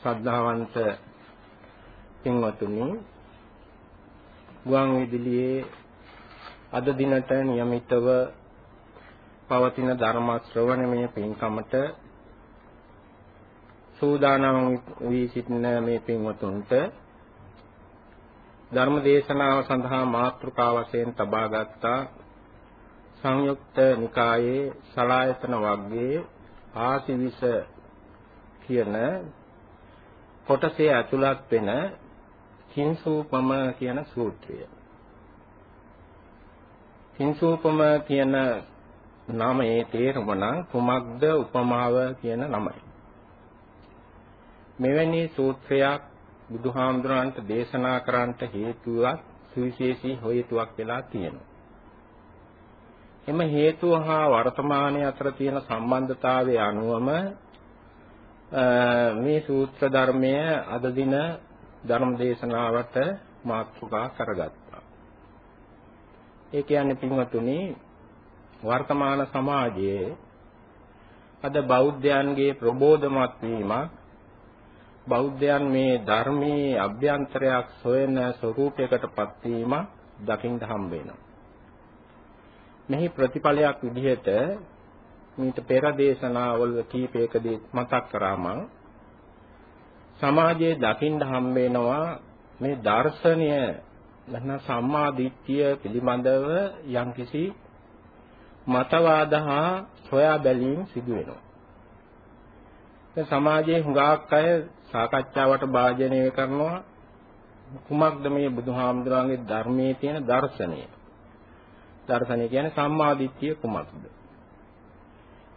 ශ්‍රද්ධාවන්ත පින්වතුනි ගුවන් විදුලියේ අද දිනට નિયમિતව පවතින ධර්ම ශ්‍රවණමය පින්කමට සූදානම් වී සිටින මේ පින්වතුන්ට ධර්ම දේශනාව සඳහා මාතෘකා වශයෙන් තබා ගත්තා. සංයුක්ත නිකායේ සලායතන වර්ගයේ ආසිවිස කියන කොටසේ ඇතුළත් වෙන කිංසූපම කියන සූත්‍රය. කිංසූපම කියන නාමයේ තේරුම නම් කුමක්ද උපමාව කියන නමයි. මෙවැනි සූත්‍රයක් බුදුහාමුදුරන්ට දේශනා කරන්නට හේතුවක් සුවිශේෂී හේතුවක් වෙලා තියෙනවා. එම හේතුව හා වර්තමානයේ අතර තියෙන සම්බන්ධතාවය අනුවම මේ සූත්‍ර ධර්මය අද දින ධර්ම දේශනාවට මාතෘකා කරගත්තා. ඒ කියන්නේ පින්වතුනි වර්තමාන සමාජයේ අද බෞද්ධයන්ගේ ප්‍රබෝධමත් වීමක් බෞද්ධයන් මේ ධර්මයේ අභ්‍යන්තරයක් සොයන ස්වરૂපයකටපත් වීම දකින්න හම්බ වෙනවා. මෙහි ප්‍රතිඵලයක් විදිහට මීට පෙර දේශනාවල කීපයකදී මතක් කරා මම සමාජයේ දකින්න හම්බ වෙනවා මේ දර්ශනය නැත්නම් සම්මා දිට්ඨිය පිළිබඳව යම්කිසි මතවාද හා සොයා බැලීම් සිදු වෙනවා. දැන් සමාජයේ හුඟක් අය සාකච්ඡාවට භාජනය කරනවා කුමක්ද මේ බුදුහාමුදුරන්ගේ ධර්මයේ තියෙන දර්ශනය. දර්ශනය කියන්නේ සම්මාදිට්ඨිය කුමක්ද?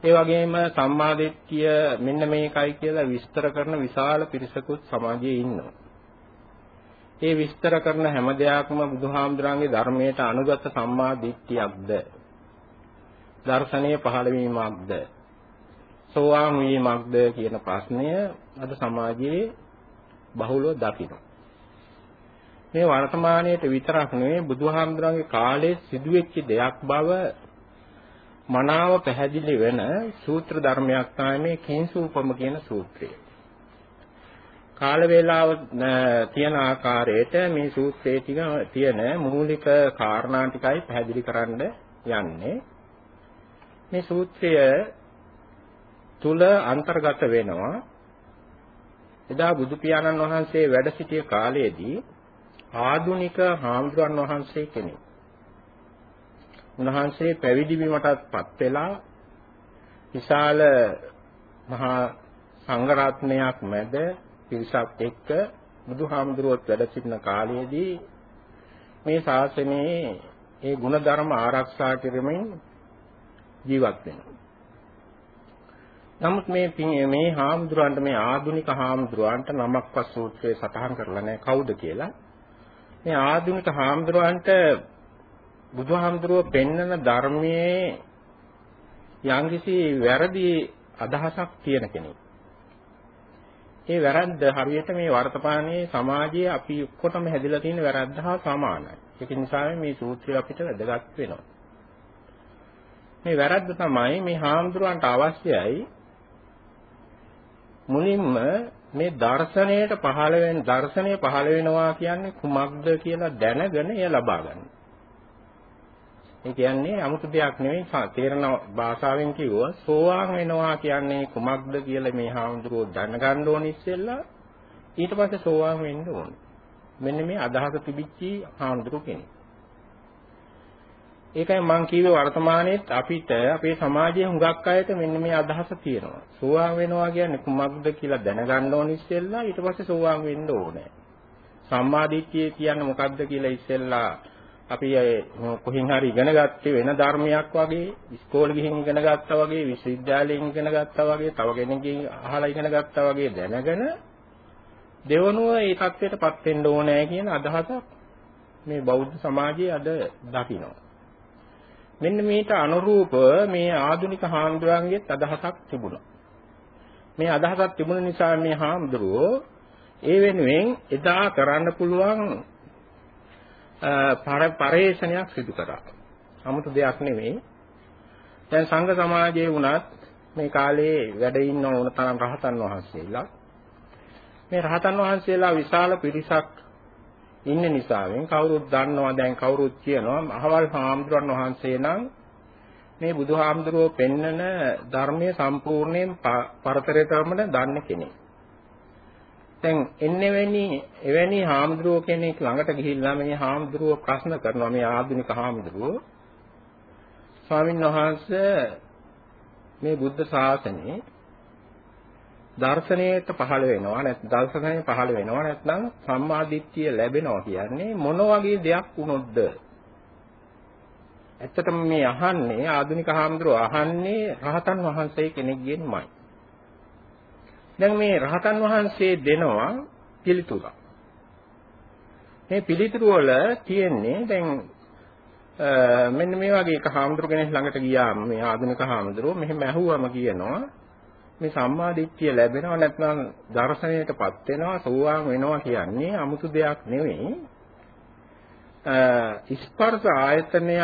ඒ වගේම සම්මාදිට්ඨිය මෙන්න මේකයි කියලා විස්තර කරන විශාල පිරිසකුත් සමාජයේ ඉන්නවා. ඒ විස්තර කරන හැම දෙයක්ම බුදුහාමුදුරන්ගේ ධර්මයට අනුගත සම්මාදිට්ඨියක්ද? දර්ශනීය පහළ වීමක්ද? සෝවාන් වීමක්ද කියන ප්‍රශ්නය අද සමාජයේ බහුලව දකිනවා. මේ වර්තමානයේට විතරක් නෙවෙයි බුදුහාමුදුරන්ගේ කාලේ සිදුවෙච්ච දෙයක් බව මනාව පැහැදිලි වෙන සූත්‍ර ධර්මයක් තමයි මේ කිංසූපම කියන සූත්‍රය. කාල වේලාව තියෙන ආකාරයට මේ සූත්‍රයේ තියෙන මූලික කාරණා ටිකයි පැහැදිලි කරන්න යන්නේ. මේ සූත්‍රය තුල අන්තර්ගත වෙනවා එදා බුදු පියාණන් වහන්සේ වැඩ සිටිය කාලයේදී ආදුනික හාමුදුරන් වහන්සේ කෙනෙක්. උන්වහන්සේ පැවිදි වීමටත්පත් වෙලා විශාල මහා සංඝරත්නයක් මැද පිරිසක් එක්ක බුදුහාමුදුරුවොත් වැඩ සිටින කාලයේදී මේ ශාසනයේ ඒ ಗುಣධර්ම ආරක්ෂා කිරීමෙන් ජීවත් වෙනවා. නමුත් මේ මේ හාමුදුරන්ට මේ ආදුනික හාමුදුරන්ට නමක්වත් සූත්‍රයේ සටහන් කරලා නැහැ කවුද කියලා. මේ ආධුනික හාමුදුරුවන්ට බුදුහාමුදුරුව පෙන්වන ධර්මයේ යම්කිසි වැරදි අදහසක් තියෙන කෙනෙක්. ඒ වැරද්ද හරියට මේ වර්තමානයේ සමාජයේ අපි ඔක්කොටම හැදිලා තියෙන වැරද්ද හා සමානයි. ඒක නිසා මේ සූත්‍රය අපිට වැදගත් වෙනවා. මේ වැරද්ද තමයි මේ හාමුදුරුවන්ට අවශ්‍යයි මුලින්ම මේ දර්ශනයට පහළ වෙන දර්ශනය පහළ වෙනවා කියන්නේ කුමක්ද කියලා දැනගෙන එය ලබා ගන්න. ඒ කියන්නේ 아무තු දෙයක් නෙවෙයි තේරෙන භාෂාවෙන් කිව්වොත් සෝවාන් වෙනවා කියන්නේ කුමක්ද කියලා මේ හාමුදුරුවෝ දැනගන්න ඕන ඉස්සෙල්ලා ඊට පස්සේ සෝවාන් වෙන්න ඕනේ. මෙන්න මේ අදහස තිබිච්චි හාමුදුරුවෝ කෙනෙක්. ඒකයි මම කිව්වේ වර්තමානයේත් අපිට අපේ සමාජයේ හුඟක් අයට මෙන්න මේ අදහස තියෙනවා. සෝවාන් වෙනවා කියන්නේ කුමක්ද කියලා දැනගන්න ඕන ඉස්සෙල්ලා ඊට පස්සේ සෝවාන් වෙන්න ඕනේ. සම්මාදිට්ඨිය කියන්නේ මොකක්ද කියලා ඉස්සෙල්ලා අපි කොහෙන් හරි ඉගෙන ගත්තේ වෙන ධර්මයක් වගේ ඉස්කෝලේ ගිහින් ඉගෙන ගත්තා වගේ විශ්වවිද්‍යාලයෙන් ඉගෙන ගත්තා වගේ තව කෙනෙක්ගෙන් අහලා ඉගෙන ගත්තා වගේ දැනගෙන දෙවනුව ඒ தත්වයටපත් වෙන්න ඕනේ කියන අදහසක් මේ බෞද්ධ සමාජයේ අද දකිනවා. මෙන්න මේට අනුරූප මේ ආධුනික හාමුදුරන්ගේත් අදහසක් තිබුණා. මේ අදහසක් තිබුණ නිසා මේ හාමුදුරුවෝ ඒ වෙනුවෙන් එදා කරන්න පුළුවන් පරේෂණයක් සිදු කරා. 아무තු දෙයක් නෙමෙයි. දැන් සංඝ සමාජයේ වුණත් මේ කාලේ වැඩ ඉන්න ඕන තරම් රහතන් වහන්සේලා මේ රහතන් වහන්සේලා විශාල පිරිසක් ඉන්න නිසාවෙන් කවුරුත් දන්නවා දැන් කවුරුත් කියනවා අහවල් හාමුදුරන් වහන්සේ නම් මේ බුදුහාමුදුරුවෝ පෙන්නන ධර්මයේ සම්පූර්ණයෙන් පරතරය තරමට දන්න කෙනෙක්. දැන් එන්නේ වෙනි එවැනි හාමුදුරුවෝ කෙනෙක් ළඟට ගිහිල්ලා මේ හාමුදුරුවෝ ප්‍රශ්න කරනවා මේ ආධුනික හාමුදුරුවෝ. ස්වාමීන් වහන්සේ මේ බුද්ධ ශාසනයේ දර්ශනයට පහළ වෙනවා නැත්නම් දර්ශනය පහළ වෙනවා නැත්නම් සම්මාදිට්ඨිය ලැබෙනවා කියන්නේ මොන වගේ දෙයක් වුණොත්ද? ඇත්තටම මේ අහන්නේ ආධුනික හාමුදුරුවෝ අහන්නේ රහතන් වහන්සේ කෙනෙක්ගෙන්මයි. දැන් මේ රහතන් වහන්සේ දෙනවා පිළිතුරක්. මේ පිළිතුරු වල තියෙන්නේ දැන් මෙන්න මේ වගේ එක හාමුදුරු කෙනෙක් ළඟට ගියාම මේ ආධුනික හාමුදුරුවෝ මෙහෙම ඇහුවම කියනවා මේ සම්මා දිට්ඨිය ලැබෙනවා නැත්නම් දර්ශනයටපත් වෙනවා සෝවාන් වෙනවා කියන්නේ 아무තු දෙයක් නෙවෙයි. ස්පර්ශ ආයතනය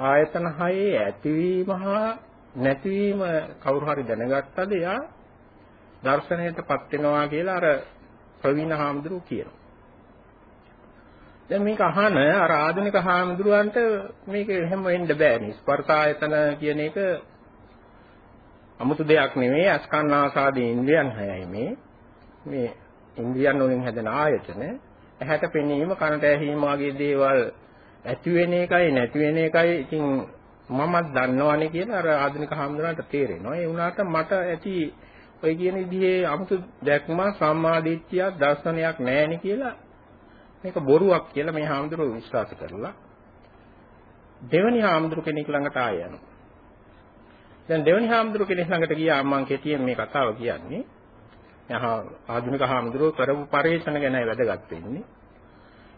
ආයතන හයේ ඇතිවීම හා නැතිවීම කවුරු හරි දැනගත්තද එයා? දර්ශනයටපත් වෙනවා කියලා අර ප්‍රවීණ හාමුදුරුවෝ කියනවා දැන් මේක අහන අර ආධුනික හාමුදුරුවන්ට මේක එහෙම වෙන්න බෑනේ. ස්පර්ශ ආයතන කියන එක 아무තු දෙයක් නෙමෙයි. අස්කන්නාසාදී ඉන්ද්‍රියන් හයයි මේ. මේ ඉන්ද්‍රියන් වලින් හැදෙන ආයතන. ඇහැට පෙනීම, කනට ඇහිීම වගේ දේවල් ඇති වෙන එකයි නැති වෙන එකයි ඉතින් මමත් දන්නවනේ කියලා අර ආධුනික හාමුදුරන්ට තේරෙනවා. ඒ වුණාට මට ඇති ඔය කියන විදිහේ 아무තු දැක්ම සම්මාදිට්ඨියක් දර්ශනයක් නැහෙනි කියලා මේක බොරුවක් කියලා මේ හාමුදුරුවෝ විශ්වාස කරලා දෙවනි හාමුදුරු කෙනෙක් ළඟට ආය යනවා. දැන් දෙවනි හාමුදුරු කෙනෙක් ළඟට ගියාම මම කෙටියෙන් මේ කතාව කියන්නේ. යහා ආධුනික හාමුදුරුවෝ කරපු පරිශ්‍රණ ගැනයි වැදගත් වෙන්නේ.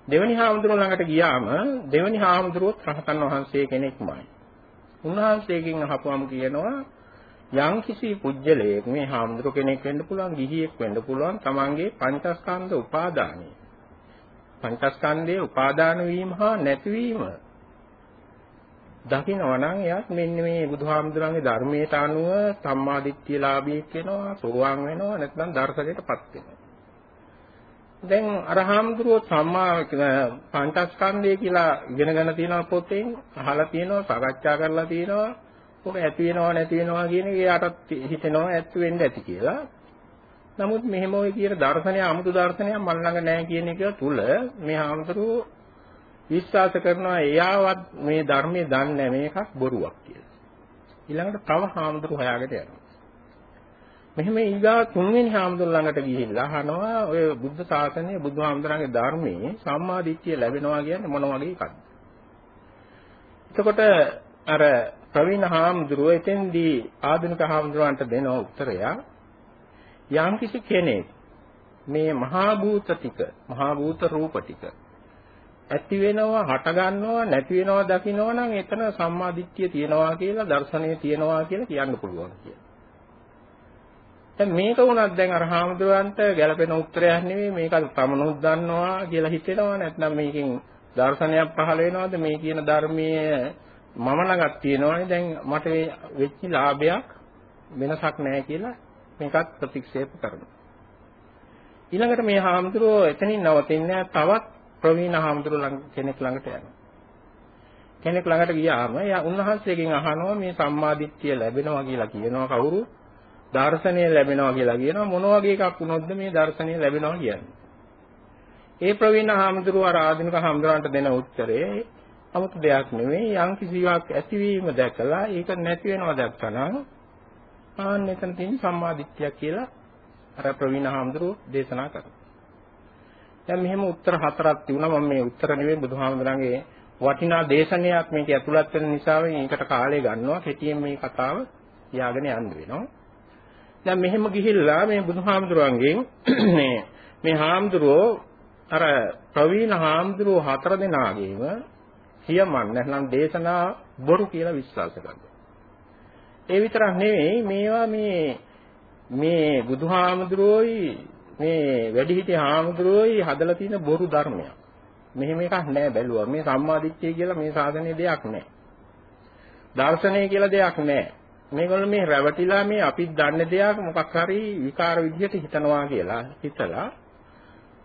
දෙවනි හාමුදුරුවෝ ළඟට ගියාම දෙවනි හාමුදුරුවෝ රහතන් වහන්සේ කෙනෙක්මයි. උන්වහන්සේගෙන් අහපුවම කියනවා යම් කිසි පුජ්‍යලයක් මේ හාමුදුරු කෙනෙක් වෙන්න පුළුවන්, ගිහියෙක් වෙන්න පුළුවන්, තමන්ගේ පංචස්කන්ධ උපාදානයි. පංචස්කන්ධයේ උපාදාන වීම හා නැතිවීම දකිනවා නම් එයාත් මෙන්න මේ බුදුහාමුදුරන්ගේ ධර්මයට අනුව සම්මාදිට්ඨිය ලාභීක් වෙනවා සෝවාන් වෙනවා නැත්නම් දර්ශනයටපත් වෙනවා. දැන් අරහාමුදුරුවෝ සම්මා පංචස්කන්ධය කියලා ඉගෙනගෙන තියෙනවා පොතෙන් අහලා තියෙනවා සාකච්ඡා කරලා තියෙනවා. ඔක ඇති වෙනවා නැති වෙනවා කියන එක එයාටත් හිතෙනවා ඇත්ත වෙන්න ඇති කියලා නමුත් මෙහෙම ඔය කියන දර්ශනය 아무තු දර්ශනයක් මල් ළඟ නැහැ කියන එක තුල මේ ආමතුරු විශ්වාස කරනවා එයාවත් මේ ධර්මයේ දන්නේ මේකක් බොරුවක් කියලා. ඊළඟට තව හාමුදුරු හොයාගෙන යනවා. මෙහෙම ඊගා තුන්වෙනි හාමුදුරු ළඟට ගිහිල්ලා අහනවා ඔය බුද්ධ ශාසනය බුදුහාමුදුරන්ගේ ධර්මයේ සම්මා දිට්ඨිය ලැබෙනවා කියන්නේ මොන වගේ එකක්ද? එතකොට අර ප්‍රවීණ හාමුදුරුව එතෙන්දී ආධුනික හාමුදුරුවන්ට දෙන උත්තරයක් යම්කිසි කෙනෙක් මේ මහා භූත ටික මහා භූත රූප ටික ඇති වෙනවා හට ගන්නවා නැති වෙනවා දකින්නවා නම් එතන සම්මාදිට්ඨිය තියනවා කියලා දර්ශනය තියනවා කියලා කියන්න පුළුවන් කියලා. දැන් මේක වුණත් දැන් අර හාමුදුරන්ට ගැළපෙන උත්තරයක් නෙවෙයි මේක තමනුත් දන්නවා කියලා හිතෙනවා නැත්නම් මේකෙන් දර්ශනයක් පහළ වෙනවද මේ කියන ධර්මයේ මම ළඟත් තියෙනවානේ දැන් මට වෙච්ච ලාභයක් වෙනසක් නැහැ කියලා මේකත් ප්‍රතික්ෂේප කරනවා. ඊළඟට මේ හාමුදුරුවෝ එතනින් නවතින්නේ තවත් ප්‍රවීණ හාමුදුරුවෝ ළඟ කෙනෙක් ළඟට යනවා. කෙනෙක් ළඟට ගියාම එයා උන්වහන්සේගෙන් අහනවා මේ සම්මාදිට්ඨිය ලැබෙනවා කියලා කියනවා කවුරු? දර්ශනය ලැබෙනවා කියලා කියනවා මොන වගේ එකක් වුණොත්ද මේ දර්ශනය ලැබෙනවා කියන්නේ. ඒ ප්‍රවීණ හාමුදුරුවෝ අර ආධුනික හාමුදුරන්ට දෙන උත්තරේ 아무ත් දෙයක් නෙවෙයි යම් කිසිවක් ඇතිවීම දැකලා ඒක නැති වෙනවා දැක්කනම් ආන්න එතන තියෙන සම්මාදිට්ඨියක් කියලා අර ප්‍රවීණ හාමුදුරුවෝ දේශනා කරනවා. දැන් මෙහෙම උත්තර හතරක් තිබුණා මම මේ උත්තර නෙවෙයි බුදුහාමුදුරන්ගේ වටිනා දේශනයක් මේක ඇතුළත් වෙන නිසා මේකට කාලය ගන්නවා කෙටියෙන් මේ කතාව කියාගෙන යන්න වෙනවා. දැන් මෙහෙම ගිහිල්ලා මේ බුදුහාමුදුරන්ගෙන් මේ මේ හාමුදුරුවෝ අර ප්‍රවීණ හාමුදුරුවෝ හතර දෙනාගේම සියමන් නැත්නම් දේශනා බොරු කියලා විශ්වාස කරනවා. ඒ විතරක් නෙවෙයි මේවා මේ මේ බුදුහාමුදුරුවෝයි මේ වැඩිහිටි හාමුදුරුවෝයි හදලා තියෙන බොරු ධර්මයක්. මෙහෙම එකක් නෑ බැලුවා. මේ සම්මාදිට්ඨිය කියලා මේ සාධනයේ දෙයක් නෑ. දර්ශනය කියලා දෙයක් නෑ. මේගොල්ලෝ මේ රැවටිලා මේ අපි දන්න දෙයක් මොකක් හරි විකාර විදිහට හිතනවා කියලා හිතලා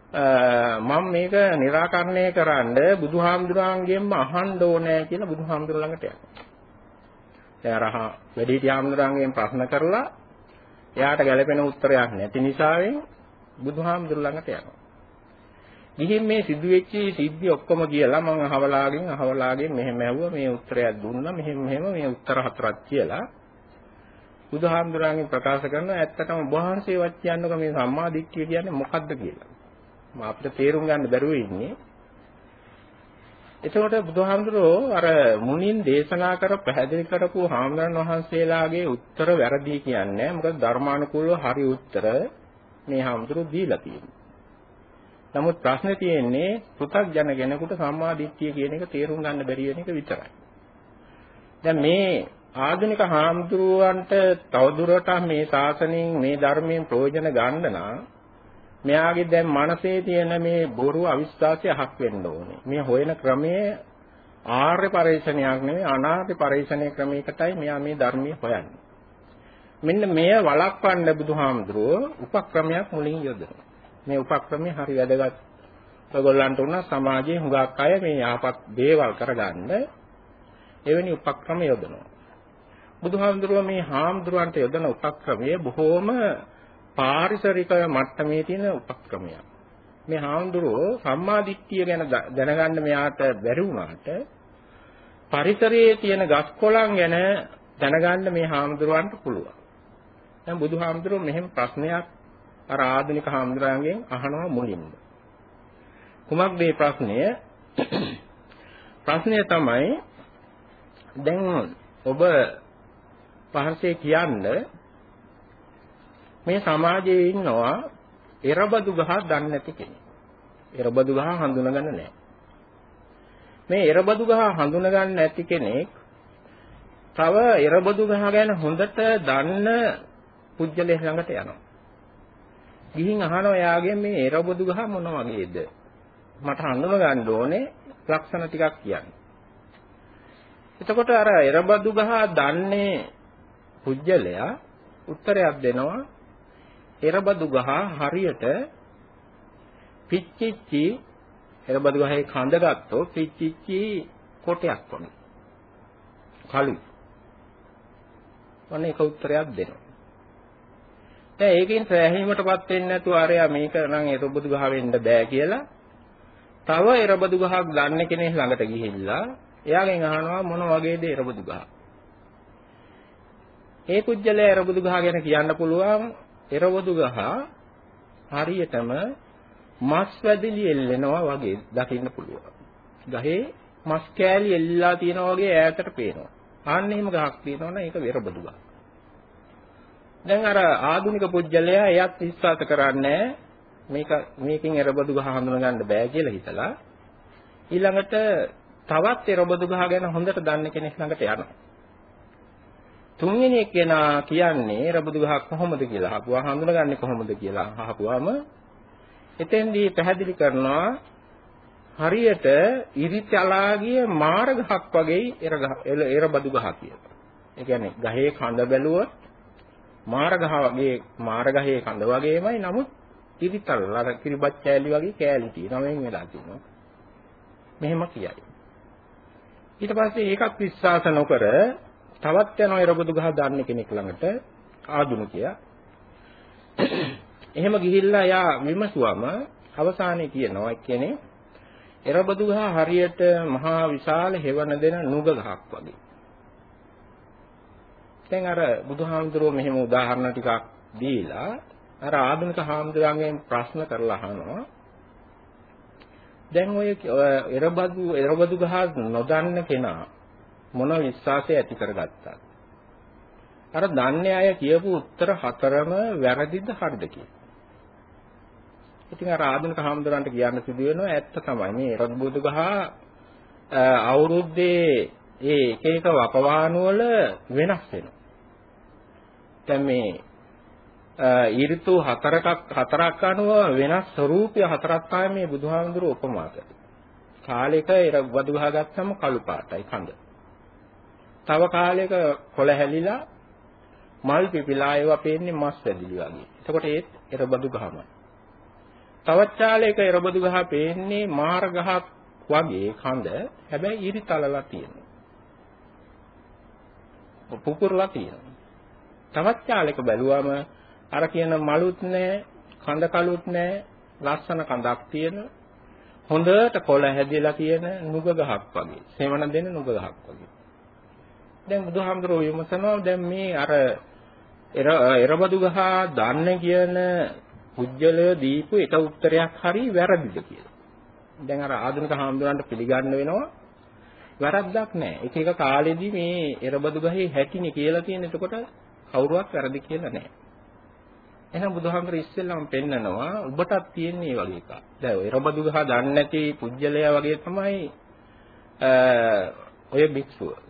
මම මේක निराකරණය කරන්න බුදුහාමුදුරන්ගෙන්ම අහන්න ඕනේ කියලා බුදුහාමුදුර ළඟට යනවා. දැන් අර වැඩිහිටි හාමුදුරන්ගෙන් ප්‍රශ්න කරලා එයාට ගැළපෙන උත්තරයක් නැති නිසාවෙන් බුදුහාමුදුර ළඟට යනවා. ගිහින් මේ සිදුවෙච්ච සිද්ධි ඔක්කොම කියලා මම අහවලාගෙන් අහවලාගෙන් මෙහෙම ඇහුවා මේ උත්තරයක් දුන්නා මෙහෙම මෙහෙම මේ උත්තර හතරක් කියලා බුදුහාමුදුරන්ගෙන් ප්‍රකාශ කරනවා ඇත්තටම වහන්සේවත් කියන්නක මේ සම්මා දිට්ඨිය කියන්නේ මොකක්ද කියලා. මම අපිට තේරුම් ගන්න බැරුව ඉන්නේ. එතකොට බුදුහාමුදුරෝ අර මුනින් දේශනා කර පැහැදිලි කරපු හාමුදුරන් වහන්සේලාගේ උත්තර වැරදි කියන්නේ මොකද ධර්මානුකූලව හරි උත්තර මේ හාමුදුරුවෝ දීලා තියෙනවා. නමුත් ප්‍රශ්නේ තියෙන්නේ පෘථග්ජන කෙනෙකුට සම්මා දිට්ඨිය කියන එක තේරුම් ගන්න බැරි වෙන එක විතරයි. දැන් මේ ආධුනික හාමුදුරුවන්ට තවදුරටත් මේ ශාසනයෙන් මේ ධර්මයෙන් ප්‍රයෝජන ගන්න නම් මෙයාගේ දැන් මනසේ තියෙන මේ බොරු අවිශ්වාසය අහක් වෙන්න ඕනේ. මේ හොයන ක්‍රමයේ ආර්ය පරිශ්‍රණයක් නෙවෙයි අනාර්ය පරිශ්‍රණයේ ක්‍රමයකටයි මෙයා මේ ධර්මයේ හොයන්නේ. මෙන්න මෙය වළක්වන්න බුදුහාමුදුරුවෝ උපක්‍රමයක් මුලින් යොදනවා. මේ උපක්‍රමය හරි වැදගත්. ඔයගොල්ලන්ට උනා සමාජයේ හුඟක් අය මේ යහපත් දේවල් කරගන්න එවැනි උපක්‍රම යොදනවා. බුදුහාමුදුරුවෝ මේ හාමුදුරුවන්ට යොදන උපක්‍රමය බොහෝම පාරිසරික මට්ටමේ තියෙන උපක්‍රමයක්. මේ හාමුදුරුවෝ සම්මාදිට්ඨිය ගැන දැනගන්න මෙයාට බැරි වුණාට පරිසරයේ තියෙන ගස් කොළන් ගැන දැනගන්න මේ හාමුදුරුවන්ට පුළුවන්. දැන් බුදුහාමුදුරුවෝ මෙහෙම ප්‍රශ්නයක් අර ආධුනික හාමුදුරුවන්ගෙන් අහනවා මුලින්ම. කුමක්ද මේ ප්‍රශ්නය? ප්‍රශ්නය තමයි දැන් ඔබ පහන්සේ කියන්නේ මේ සමාජයේ ඉන්නවා එරබදු ගහ දන්නේ නැති කෙනෙක්. එරබදු ගහ හඳුනගන්න නැහැ. මේ එරබදු ගහ හඳුනගන්න නැති කෙනෙක් තව එරබදු ගහ ගැන හොඳට දන්න පුජ්‍යලේ ළඟට යනවා. ගිහින් අහනවා එයාගෙන් මේ එරබදු ගහ මොන වගේද? මට හඳුන ගන්න ඕනේ ලක්ෂණ ටිකක් කියන්න. එතකොට අර එරබදු ගහ දන්නේ පුජ්‍යලයා උත්තරයක් දෙනවා එරබදු ගහ හරියට පිච්චිච්චි එරබදු ගහේ කඳ ගත්තොත් පිච්චිච්චි කොටයක් වගේ. කළුයි. අනේ ඒක උත්තරයක් දෙනවා. දැන් ඒකෙන් සෑහීමටපත් වෙන්නේ නැතුව අරයා මේක නම් එරබදු ගහ වෙන්න බෑ කියලා තව එරබදු ගහක් ගන්න කෙනෙක් ළඟට ගිහිල්ලා එයාගෙන් අහනවා මොන වගේද එරබදු ගහ. ඒ කුජලයා එරබදු ගහ ගැන කියන්න පුළුවන් එරවදු ගහ හරියටම මස් වැදිලි එල්ලෙනවා වගේ දකින්න පුළුවන්. ගහේ මස් කෑලි එල්ලලා තියෙනවා වගේ ඈතට පේනවා. ආන්න එහෙම ගහක් තියෙනවනේ ඒක වෙරබදු ගහ. දැන් අර ආධුනික පුජ්‍යලයා එයත් විශ්වාස කරන්නේ මේක මේකෙන් එරබදු ගහ හඳුනගන්න බෑ කියලා හිතලා ඊළඟට තවත් එරබදු ගහ ගැන හොඳට දන්න කෙනෙක් ළඟට යනවා. තුන්වෙනි කෙනා කියන්නේ රබුදු ගහක් කොහොමද කියලා අහපුවා හඳුනගන්නේ කොහොමද කියලා අහපුවාම එතෙන්දී පැහැදිලි කරනවා හරියට ඉරිචලාගිය මාර ගහක් වගේ එරබදු ගහ කියලා. ඒ කියන්නේ ගහේ කඳ බැලුවොත් මාර ගහ වගේ මාර ගහේ කඳ වගේමයි නමුත් ඉරිතල් අර කිරිබත් කෑලි වගේ කෑලි තියෙනවා මෙන් වෙලා තියෙනවා. මෙහෙම කියයි. ඊට පස්සේ ඒකත් විශ්වාස නොකර තවත් යනවා එරබුදු ගහ දාන්න කෙනෙක් ළඟට ආදුනිකයා. එහෙම ගිහිල්ලා යා විමසුවම අවසානයේ කියනවා කියන්නේ එරබදු ගහ හරියට මහා විශාල හෙවණ දෙන නුග ගහක් වගේ. දැන් අර බුදුහාමුදුරුවෝ මෙහෙම උදාහරණ ටිකක් දීලා අර ආධුනික හාමුදුරන්ගෙන් ප්‍රශ්න කරලා අහනවා දැන් ඔය එරබදු එරබදු ගහ නොදන්න කෙනා මොන විශ්වාසය ඇති කරගත්තා. අර දන්නේ අය කියපු උත්තර හතරම වැරදිද හරිද කියලා. ඉතින් අර ආධුනික හාමුදුරන්ට කියන්න සිදු වෙනවා ඇත්ත තමයි. මේ රත්බුදු ගහ අවුරුද්දේ ඒ එක එක වකවානු වල වෙනස් වෙනවා. දැන් මේ ඊර්තු හතරක් හතරක් අනුව වෙනස් ස්වરૂපය හතරක් තමයි මේ බුදුහාමුදුරුවෝ උපමා කරන්නේ. කාලෙක ඒ වදු ගහ ගත්තම කළු පාටයි කඳ. තව කාලයක කොළ හැලිලා මල් පිපිලා ඒවා පේන්නේ මස් වැදිලි වගේ. එතකොට ඒත් එරබදු ගහමයි. තවත් ඡාලයක එරබදු ගහ පේන්නේ මාර ගහක් වගේ කඳ හැබැයි ඉරි තලලා තියෙනවා. පුපුරලා තියෙනවා. තවත් ඡාලයක බැලුවම අර කියන මලුත් නැහැ, කඳ කලුත් නැහැ, ලස්සන කඳක් තියෙන හොඳට කොළ හැදිලා තියෙන නුග ගහක් වගේ. සෙවණ දෙන නුග ගහක් වගේ. දැන් බුදුහාමුදුරුවෝ විමසනවා දැන් මේ අර එරබදු ගහ දන්න කියන පුජ්‍යලය දීපු එක උත්තරයක් හරි වැරදිද කියලා. දැන් අර ආධුනික හාමුදුරන්ට පිළිගන්න වෙනවා වැරද්දක් නැහැ. එක එක කාලෙදී මේ එරබදු ගහේ හැටිනේ කියලා තියෙන. එතකොට කවුරුවත් වැරදි කියලා නැහැ. එහෙනම් බුදුහාමර ඉස්සෙල්ලාම පෙන්නනවා ඔබටත් තියෙන මේ වගේ එකක්. දැන් එරබදු ගහ දන්නේ නැති පුජ්‍යලයා වගේ තමයි ඔය භික්ෂුව.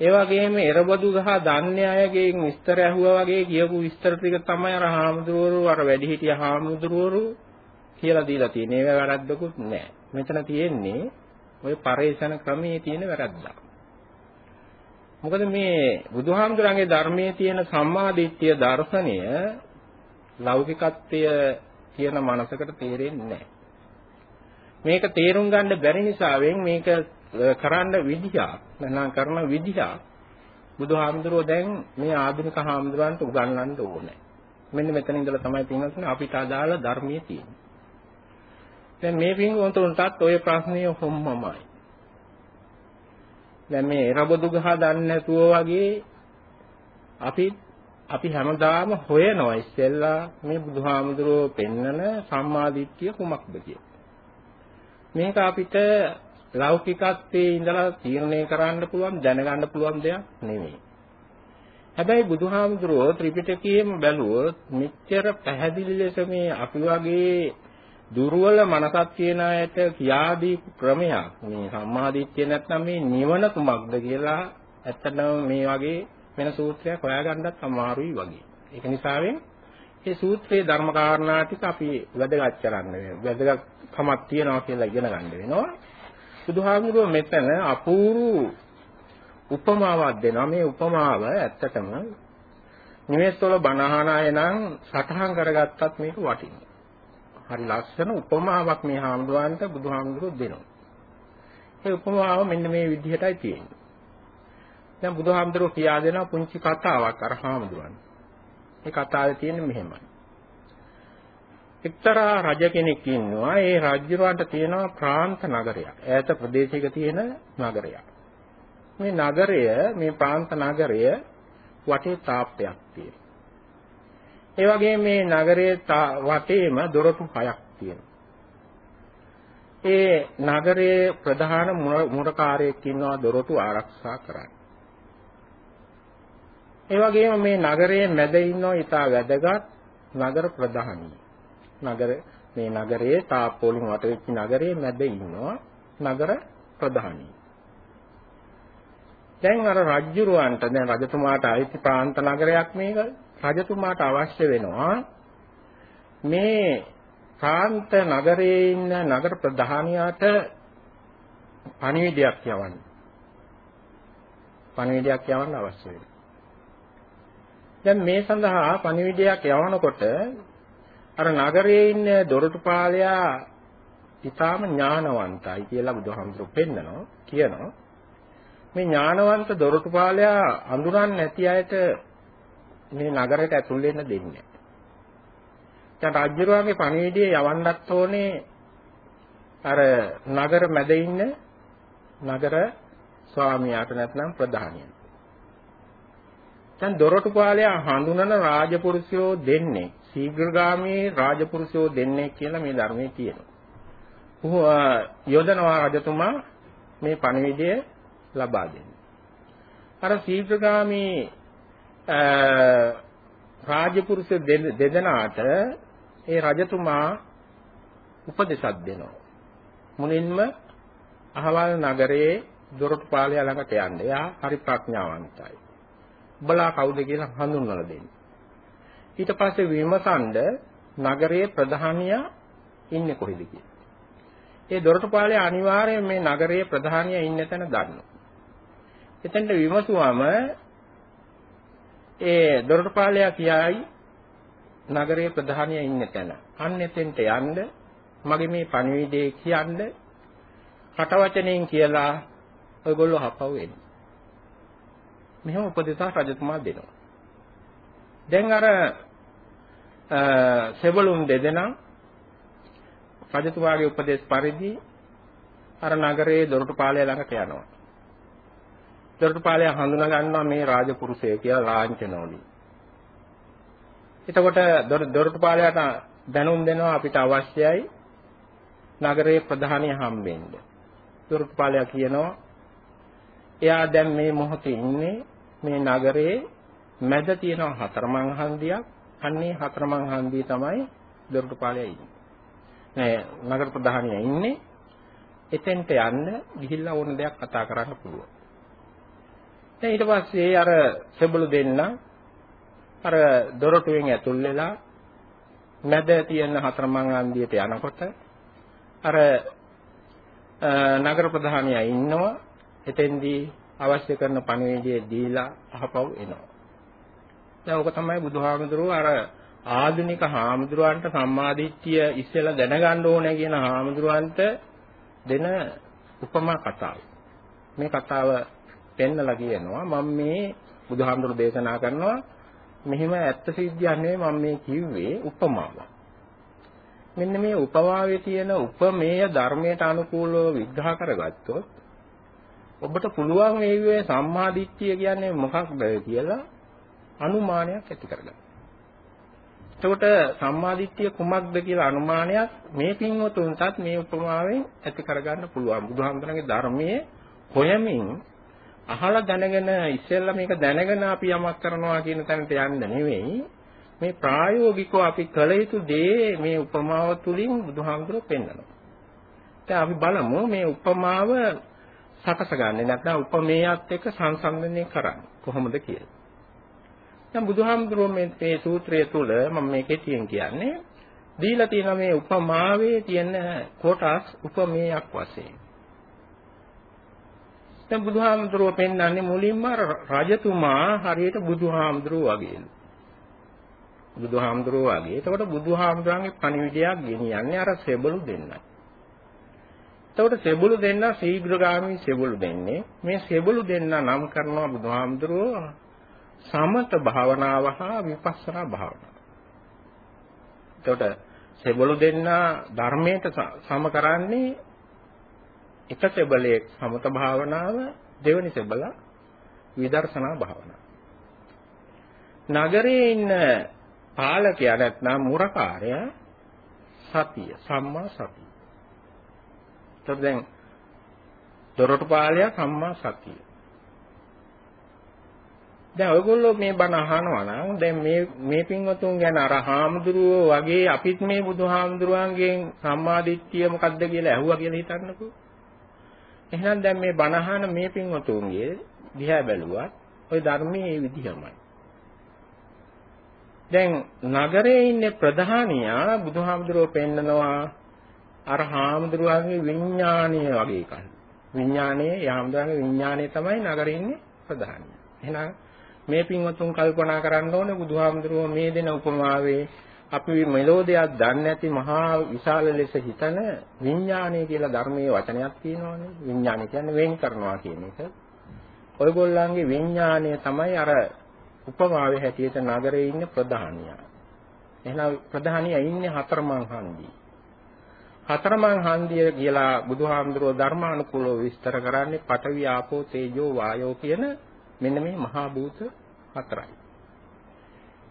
ඒ වගේම එරබදු ගහ දන්නේ අයගෙන් විස්තර ඇහුවා වගේ කියපු විස්තර ටික තමයි අර හාමුදුරුවෝ අර වැඩිහිටිය හාමුදුරුවෝ කියලා දීලා තියෙන්නේ. ඒව වැරද්දකුත් නැහැ. මෙතන තියෙන්නේ ওই පරේෂණ ක්‍රමයේ තියෙන වැරද්දක්. මොකද මේ බුදුහාමුදුරන්ගේ ධර්මයේ තියෙන සම්මාදිට්ඨිය දර්ශනය ලෞකිකත්වය කියන මනසකට තේරෙන්නේ නැහැ. මේක තේරුම් ගන්න බැරි නිසාවෙන් මේක කරන්න විදිහක් නැත්නම් කරන විදිහක් බුදුහාමුදුරුවෝ දැන් මේ ආධුනික හාමුදුරන්ට උගන්වන්න ඕනේ. මෙන්න මෙතන ඉඳලා තමයි පින්වත්නි අපිට අදාළ ධර්මයේ තියෙන්නේ. දැන් මේ පින්වතුන්ටත් ওই ප්‍රශ්නය හොම්මමයි. දැන් මේ එරබදු ගහ දන්නේ නැතුව වගේ අපි අපි හැමදාම හොයනවා ඉස්සෙල්ලා මේ බුදුහාමුදුරුවෝ පෙන්නන සම්මාදිට්ඨිය කුමක්ද කියලා. මේක අපිට ලෞකිකත්වයේ ඉඳලා තීරණය කරන්න පුළුවන් දැනගන්න පුළුවන් දෙයක් නෙමෙයි. හැබැයි බුදුහාමුදුරුවෝ ත්‍රිපිටකයේම බැලුවොත් මෙච්චර පැහැදිලි ලෙස මේ අපි වගේ දුර්වල මනසක් තියෙන අයට කියා දීපු ක්‍රමයක් මේ සම්මාදිට්ඨිය නැත්නම් මේ නිවන කුමක්ද කියලා ඇත්තටම මේ වගේ වෙන සූත්‍රයක් හොයාගන්නත් අමාරුයි වගේ. ඒක නිසාවෙන් මේ සූත්‍රයේ ධර්ම කාරණා ටික අපි වැදගත් කරන්න වෙනවා. වැදගත්කමක් තියනවා කියලා ඉගෙන ගන්න වෙනවා. බුදුහාමුදුරුවෝ මෙතන අපූර්ව උපමාවක් දෙනවා. මේ උපමාව ඇත්තටම නිවෙස්වල බණහන අය නම් සටහන් කරගත්තත් මේක වටිනවා. හරි ලස්සන උපමාවක් මේ හාමුදුරන්ට බුදුහාමුදුරුවෝ දෙනවා. ඒ උපමාව මෙන්න මේ විදිහටයි තියෙන්නේ. දැන් බුදුහාමුදුරුවෝ කියා දෙන පුංචි කතාවක් අර හාමුදුරන්. මේ කතාවේ තියෙන්නේ මෙහෙමයි. එක්තරා රජ කෙනෙක් ඉන්නවා. ඒ රජුරවන්ට තියෙනවා ප්‍රාන්ත නගරයක්. ඈත ප්‍රදේශයක තියෙන නගරයක්. මේ නගරය මේ ප්‍රාන්ත නගරය වටේ තාප්පයක් තියෙනවා. ඒ වගේම මේ නගරයේ වටේම දොරටු හයක් තියෙනවා. ඒ නගරයේ ප්‍රධාන මුරකාරයෙක් ඉන්නවා දොරටු ආරක්ෂා කරන්න. ඒ වගේම මේ නගරයේ මැද ඉන්නවා ඊට වැදගත් නගර ප්‍රධානී. නගර මේ නගරයේ තාප්පෝලින් වටවෙච්ච නගරයේ මැද ඉන්නවා නගර ප්‍රධානී. දැන් අර රජුරවන්ට දැන් රජතුමාට අයිති ප්‍රාන්ත නගරයක් මේක රජතුමාට අවශ්‍ය වෙනවා මේ ප්‍රාන්ත නගරයේ ඉන්න නගර ප්‍රධානියාට පණිවිඩයක් යවන්න. පණිවිඩයක් යවන්න අවශ්‍ය වෙනවා. දැන් මේ සඳහා පණිවිඩයක් යවනකොට අර නගරයේ ඉන්න දොරටුපාලයා ඊටාම ඥානවන්තයි කියලා බුදුහාමුදුරු පෙන්නනවා කියනවා මේ ඥානවන්ත දොරටුපාලයා අඳුරන්නේ නැති අයට මේ නගරයට ඇතුල් වෙන්න දෙන්නේ නැහැ. දැන් රාජ්‍යරුවන්ගේ පණිවිඩය යවන්නත් ඕනේ අර නගර මැද ඉන්න නගර ස්වාමියාට නැත්නම් ප්‍රධානියට. දැන් දොරටුපාලයා හඳුනන රාජපුරුෂයෝ දෙන්නේ ශීඝ්‍රගාමී රාජපුරුෂයෝ දෙන්නේ කියලා මේ ධර්මයේ තියෙනවා. යොදනවා රජතුමා මේ පණිවිඩය ලබා දෙන්න. අර ශීඝ්‍රගාමී රාජපුරුෂ දෙදෙනාට ඒ රජතුමා උපදේශක් දෙනවා. මුලින්ම අහවල් නගරයේ දොරටුපාලයා ළඟට යන්න. එයා හරි ප්‍රඥාවන්තයි. උඹලා කවුද කියලා හඳුන්වලා දෙන්න. ඊට පස්සේ විමසන්ඩ නගරයේ ප්‍රධානියා ඉන්නේ කොහෙද කියලා. ඒ දොරටුපාලයා අනිවාර්යයෙන් මේ නගරයේ ප්‍රධානියා ඉන්න තැන දන්නවා. එතෙන්ට විමසුවම ඒ දොරටුපාලයා කියයි නගරයේ ප්‍රධානිය ඉන්න තැන. අන්න එතෙන්ට යන්න මගේ මේ පණිවිඩය කියන්න කටවචනෙන් කියලා ඔයගොල්ලෝ හපව වෙන්නේ. මෙහෙම උපදේශා රජතුමා දෙනවා. දැන් අර සෙබළුන් දෙදෙනා රජතුමාගේ උපදේශ පරිදි අර නගරයේ දොරටුපාලය ළඟට යනවා. දොරටුපාලය හඳුනා ගන්නවා මේ රාජපුරුෂය කියලා ලාංඡනවලින්. එතකොට දොරටුපාලයට දැනුම් දෙනවා අපිට අවශ්‍යයි නගරයේ ප්‍රධානිය හම්බෙන්න. දොරටුපාලයා කියනවා එයා දැන් මේ මොහොතේ ඉන්නේ මේ නගරයේ මැද තියෙන හතරමං හන්දියක්. අන්නේ හතරමං හන්දිය තමයි දොරටුපාලයා ඉන්නේ. නෑ නගර ප්‍රධානියා ඉන්නේ. එතෙන්ට යන්න ගිහිල්ලා ඕන දෙයක් කතා කරන්න පුළුවන්. දැන් ඊට පස්සේ අර සෙබළු දෙන්න අර දොරටුවෙන් ඇතුල් වෙලා මැද තියෙන හතරමං හන්දියට යනකොට අර නගර ප්‍රධානියා ඉන්නවා එතෙන්දී අවශ්‍ය කරන පණිවිඩය දීලා අහපව් එනවා. දැන් ඕක තමයි බුදුහාමුදුරුවෝ අර ආධුනික හාමුදුරුවන්ට සම්මාදිට්ඨිය ඉස්සෙල්ලා දැනගන්න ඕනේ කියන හාමුදුරුවන්ට දෙන උපමා කතාව. මේ කතාව පෙන්නලා කියනවා මම මේ බුදුහාමුදුරුවෝ දේශනා කරනවා මෙහිම ඇත්ත සිද්ධියක් නෙවෙයි මම මේ කිව්වේ උපමාවක්. මෙන්න මේ උපමාවේ තියෙන උපමේය ධර්මයට අනුකූලව විග්‍රහ කරගත්තොත් ඔබට පුළුවන් වේවි සම්මාදිට්ඨිය කියන්නේ මොකක්ද කියලා අනුමානයක් ඇති කරගන්න. එතකොට සම්මාදිට්ඨිය කුමක්ද කියලා අනුමානයක් මේ පින්වතුන්ටත් මේ උපමාවෙන් ඇති කරගන්න පුළුවන්. බුදුහාමුදුරන්ගේ ධර්මයේ හොයමින් අහලා දැනගෙන ඉස්සෙල්ලා මේක දැනගෙන අපි යමක් කරනවා කියන තැනට යන්න නෙවෙයි මේ ප්‍රායෝගිකව අපි කළ යුතු දේ මේ උපමාව තුලින් බුදුහාමුදුරුවෝ පෙන්වනවා. දැන් අපි බලමු මේ උපමාව සකසගන්නේ නැත්නම් උපමේයත් එක්ක සංසන්දනය කරන්නේ කොහොමද කියලා. දැන් බුදුහාමුදුරුවෝ මේ මේ සූත්‍රය තුල මම මේ කෙටියෙන් කියන්නේ දීලා තියෙන මේ උපමාවේ තියෙන කොටස් උපමේයක් වශයෙන්. දැන් බුදුහාමුදුරුවෝ පෙන්වන්නේ මුලින්ම රජතුමා හරියට බුදුහාමුදුරුවෝ වගේලු. බුදුහාමුදුරුවෝ වගේ. එතකොට බුදුහාමුදුරන්ගේ පණිවිඩයක් ගෙනියන්නේ අර සෙබළු දෙන්නයි. එතකොට සෙබළු දෙන්න ශීඝ්‍රගාමී සෙබළු දෙන්නේ. මේ සෙබළු දෙන්න නම් කරනවා බුදුහාමුදුරුවෝ සමත භාවනාව හා විපස්සනා භාවනාව. එතකොට සෙබළු දෙන්න ධර්මයට සම කරන්නේ එක සෙබළේ සමත භාවනාව දෙවෙනි සෙබළ විදර්ශනා භාවනාව. නගරයේ ඉන්න පාලකයා නැත්නම් මුරකාරයා සතිය සම්මා සතිය. එතකොට දැන් දොරටු පාලයා සම්මා සතිය. දැන් ඔයගොල්ලෝ මේ බණ අහනවා නම් දැන් මේ මේ පින්වතුන් ගැන අර හාමුදුරුවෝ වගේ අපිත් මේ බුදුහාමුදුරුවන්ගෙන් සම්මාදිට්ඨිය මොකද්ද කියලා ඇහුවා කියලා හිතන්නකෝ. එහෙනම් දැන් මේ බණ අහන මේ පින්වතුන්ගේ දිහා බැලුවත් ওই ධර්මයේ මේ විදිහමයි. දැන් නගරයේ ඉන්නේ ප්‍රධානියා බුදුහාමුදුරුවෝ පෙන්නනවා අර හාමුදුරුවන්ගේ විඥානීය වගේ එකක්. විඥානයේ යාමුදුරන්ගේ විඥානයේ තමයි නගරේ ඉන්නේ ප්‍රධානිය. එහෙනම් මේ පින්වතුන් කල්පනා කරන්න ඕනේ බුදුහාමුදුරුවෝ මේ දෙන උපමාවේ අපි මෙලෝදයක් දන්නේ නැති මහා විශාල ලෙස හිතන විඥානය කියලා ධර්මයේ වචනයක් තියෙනවානේ. විඥානය කියන්නේ වෙන් කරනවා කියන එක. ඔයගොල්ලන්ගේ විඥානය තමයි අර උපමාවේ හැටියට නගරේ ඉන්න ප්‍රධානියා. එහෙනම් ප්‍රධානියා ඉන්නේ හතරමං හන්දියේ. හතරමං හන්දිය කියලා බුදුහාමුදුරුවෝ ධර්මානුකූලව විස්තර කරන්නේ පඨවි ආපෝ තේජෝ වායෝ කියන මෙන්න මේ මහා භූත හතරයි.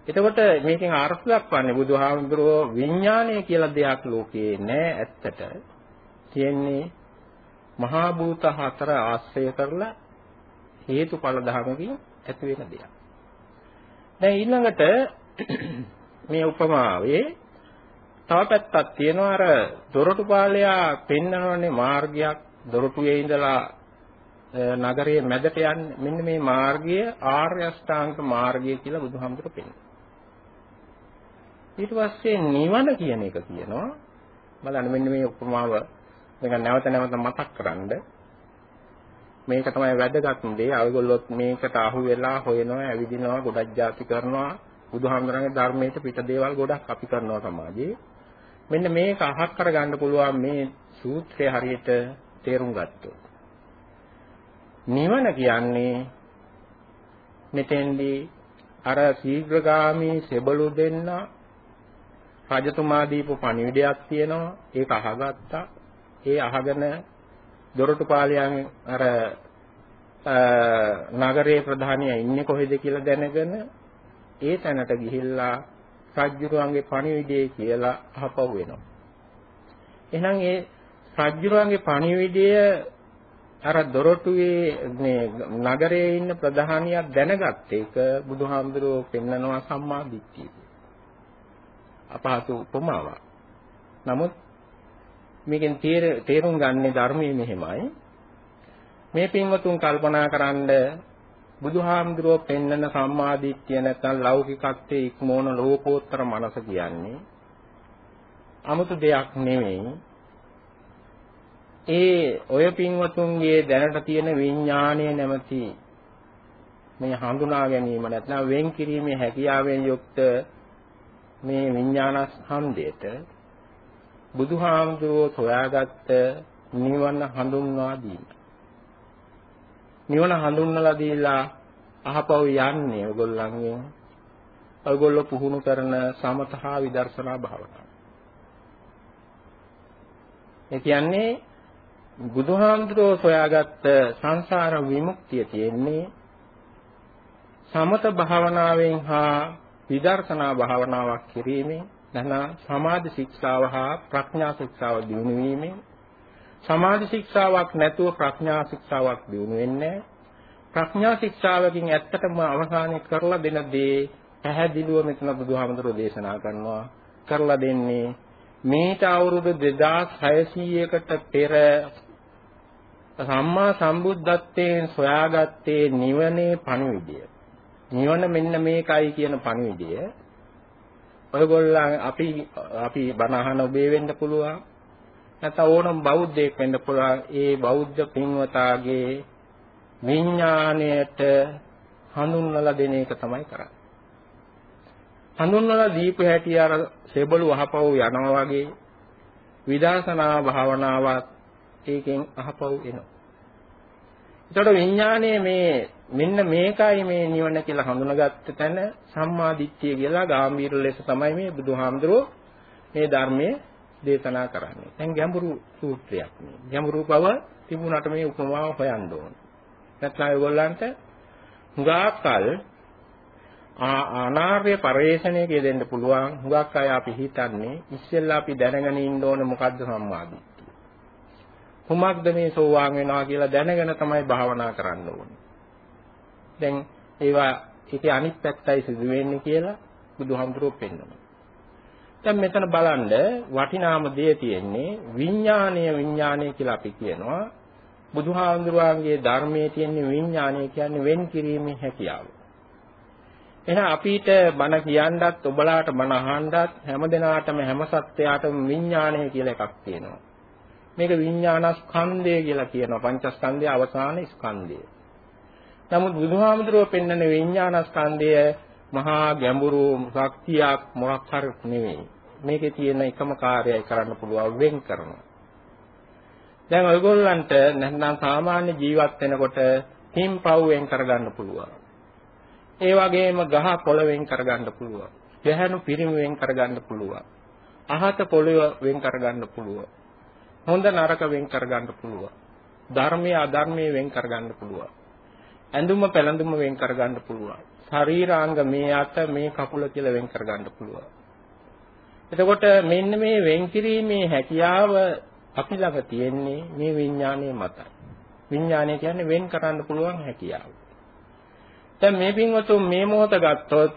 එතකොට මේකෙන් අර්ථ දක්වන්නේ බුදුහාමුදුරුවෝ විඥානය කියලා දෙයක් ලෝකේ නැහැ ඇත්තට. තියෙන්නේ මහා භූත හතර ආශ්‍රය කරලා හේතුඵල ධර්මකින් ඇති වෙන දෙයක්. දැන් ඊළඟට මේ උපමාවේ තව පැත්තක් තියෙනවා අර දොරටුපාලයා පෙන්වනනේ මාර්ගයක් දොරටුවේ ඉඳලා නගරයේ මැදට යන්නේ මෙන්න මේ මාර්ගය ආර්ය අෂ්ටාංග මාර්ගය කියලා බුදුහාමුදුරුවෝ පෙන්නනවා. ඊට පස්සේ නිවන කියන එක කියනවා බලන්න මෙන්න මේ උපමාව මේක නැවත නැවත මතක් කරන්ඩ මේක තමයි වැදගත්ම දේ. අයගොල්ලොත් මේකට අහු වෙලා හොයනවා, ඇවිදිනවා, ගොඩක් જાති කරනවා. බුදුහාමුදුරන්ගේ ධර්මයට පිට දේවල් ගොඩක් අපි කරනවා සමාජයේ. මෙන්න මේක අහක් කරගන්න පුළුවන් මේ සූත්‍රය හරියට තේරුම් ගත්තොත්. නිවන කියන්නේ මෙතෙන්දී අර ශීඝ්‍රගාමී සෙබළු දෙන්න රජතුමා දීපු පණිවිඩයක් තියෙනවා ඒක අහගත්තා ඒ අහගෙන දොරටුපාලයන් අර නගරයේ ප්‍රධානියා ඉන්නේ කොහෙද කියලා දැනගෙන ඒ තැනට ගිහිල්ලා රජුරුවන්ගේ පණිවිඩය කියලා අහපව් වෙනවා. එහෙනම් ඒ රජුරුවන්ගේ පණිවිඩය අර දොරටුවේ මේ නගරයේ ඉන්න ප්‍රධානියා දැනගත්ත එක බුදුහාමුදුරුවෝ පෙන්නනවා සම්මා දිට්ඨිය. අපහසු උපමාවක්. නමුත් මේකෙන් තේරුම් ගන්න ධර්මයේ මෙහෙමයි. මේ පින්වතුන් කල්පනා කරන්ඩ බුදුහාමුදුරුවෝ පෙන්නන සම්මාදිට්ඨිය නැත්නම් ලෞකිකත්වයේ ඉක්මෝන ලෝකෝත්තර මනස කියන්නේ 아무තු දෙයක් නෙමෙයි. ඒ ඔය පින්වතුන්ගේ දැනට තියෙන විඥාණය නැමැති මේ හඳුනා ගැනීම නැත්නම් වෙන් කිරීමේ හැකියාවෙන් යුක්ත මේ විඥාන ස්කන්ධයට බුදුහාමුදුරුවෝ සොයාගත්ත නිවන හඳුන්වා දීම. නිවන හඳුන්වලා දීලා අහපව යන්නේ ඔයගොල්ලන්ගෙන් ඔයගොල්ලෝ පුහුණු කරන සමතහා විදර්ශනා භාවනාව. ඒ කියන්නේ බුදුහාමුදුරුවෝ සොයාගත්ත සංසාර විමුක්තිය තියෙන්නේ සමත භාවනාවෙන් හා විදර්ශනා භාවනාවක් කිරීමෙන් නැත්නම් සමාධි ශික්ෂාව හා ප්‍රඥා ශික්ෂාව දිනු වීමෙන්. සමාධි ශික්ෂාවක් නැතුව ප්‍රඥා ශික්ෂාවක් දිනු වෙන්නේ ප්‍රඥා ශික්ෂාවකින් ඇත්තටම අවසානයේ කරලා දෙන දේ පැහැදිලිව මෙතන බුදුහාමුදුරුවෝ දේශනා කරනවා. කරලා දෙන්නේ මේට අවුරුදු 2600කට පෙර සම්මා සම්බුද්ධත්වයෙන් සොයාගත්තේ නිවනේ පණිවිඩය. නිවන මෙන්න මේකයි කියන පණිවිඩය. ඔයගොල්ලන් අපි අපි බණ අහන ඔබේ වෙන්න පුළුවන්. නැත්නම් ඕනම බෞද්ධයෙක් වෙන්න පුළුවන්. ඒ බෞද්ධ පින්වතාගේ විඥාණයට හඳුන්වලා දෙන එක තමයි කරන්නේ. හඳුන්වලා දීප හැටි අර සෙබළු වහපව් යනවා වගේ විදර්ශනා භාවනාවත් ඒකෙන් අහපව් එනවා. එතකොට විඥානයේ මේ මෙන්න මේකයි මේ නිවන කියලා හඳුනාගත්ත තැන සම්මා දිට්ඨිය කියලා ගාම්භීර ලෙස තමයි මේ බුදුහාමුදුරුවෝ මේ ධර්මයේ දේශනා කරන්නේ. දැන් ගැඹුරු සූත්‍රයක් මේ. ගැඹුරු බව තිබුණාට මේ උපමාව හොයන්න ඕන. නැත්නම් ඒගොල්ලන්ට හුඟාකල් අනාර්ය පරිශ්‍රණයක දෙන්න පුළුවන්. හුඟක් අය අපි හිතන්නේ ඉස්සෙල්ලා අපි දැනගෙන ඉන්න ඕනේ මොකද්ද සම්මාදිට්ඨිය. කුමක්ද මේ සෝවාන් වෙනවා කියලා දැනගෙන තමයි භාවනා කරන්න ඕනේ. දැන් ඒවා ඒකේ අනිත් පැත්තයි සිදු වෙන්නේ කියලා බුදුහාමුදුරුවෝ පෙන්නනවා. දැන් මෙතන බලන්න වටිනාම දේ තියෙන්නේ විඥානීය විඥානීය කියලා අපි කියනවා. බුදුහාමුදුරුවන්ගේ ධර්මයේ තියෙන විඥානීය කියන්නේ වෙන් කිරීමේ හැකියාව. එහෙනම් අපිට බණ කියන්නත් ඔබලාට බණ අහන්නත් හැමදෙනාටම හැම සත්‍යයටම විඥානය කියලා එකක් තියෙනවා. මේක විඥානස්කන්ධය කියලා කියනවා. පංචස්කන්ධයේ අවසාන ස්කන්ධය. නමුත් බුදුහාමුදුරුවෝ පෙන්වන විඥානස්කන්ධය මහා ගැඹුරු ශක්තියක් මොකක් හරි නෙවෙයි. මේකේ තියෙන එකම කාර්යය කරන්න පුළුවන් වෙන් කරනවා. දැන් ඔයගොල්ලන්ට නැත්නම් සාමාන්‍ය ජීවත් වෙනකොට හිම් පව් වෙන් කරගන්න පුළුවන්. ඒ වගේම ගහ පොළ වෙන් කරගන්න පුළුවන්. ගැහැණු පිරිමි වෙන් කරගන්න පුළුවන්. අහත පොළව වෙන් කරගන්න පුළුවන්. හොඳ නරක වෙන් කරගන්න පුළුවන්. ධර්මයේ අධර්මයේ වෙන් කරගන්න පුළුවන්. ඇඳුම පැළඳුම වෙන් කරගන්න පුළුවන්. ශරීරාංග මේ අත මේ කකුල කියලා වෙන් කරගන්න පුළුවන්. එතකොට මෙන්න මේ වෙන් කිරීමේ හැකියාව අපි ළඟ තියෙන්නේ මේ විඥානයේ මතයි. විඥානය කියන්නේ වෙන් කරන්න පුළුවන් හැකියාව. දැන් මේ පින්වතුන් මේ මොහොත ගත්තොත්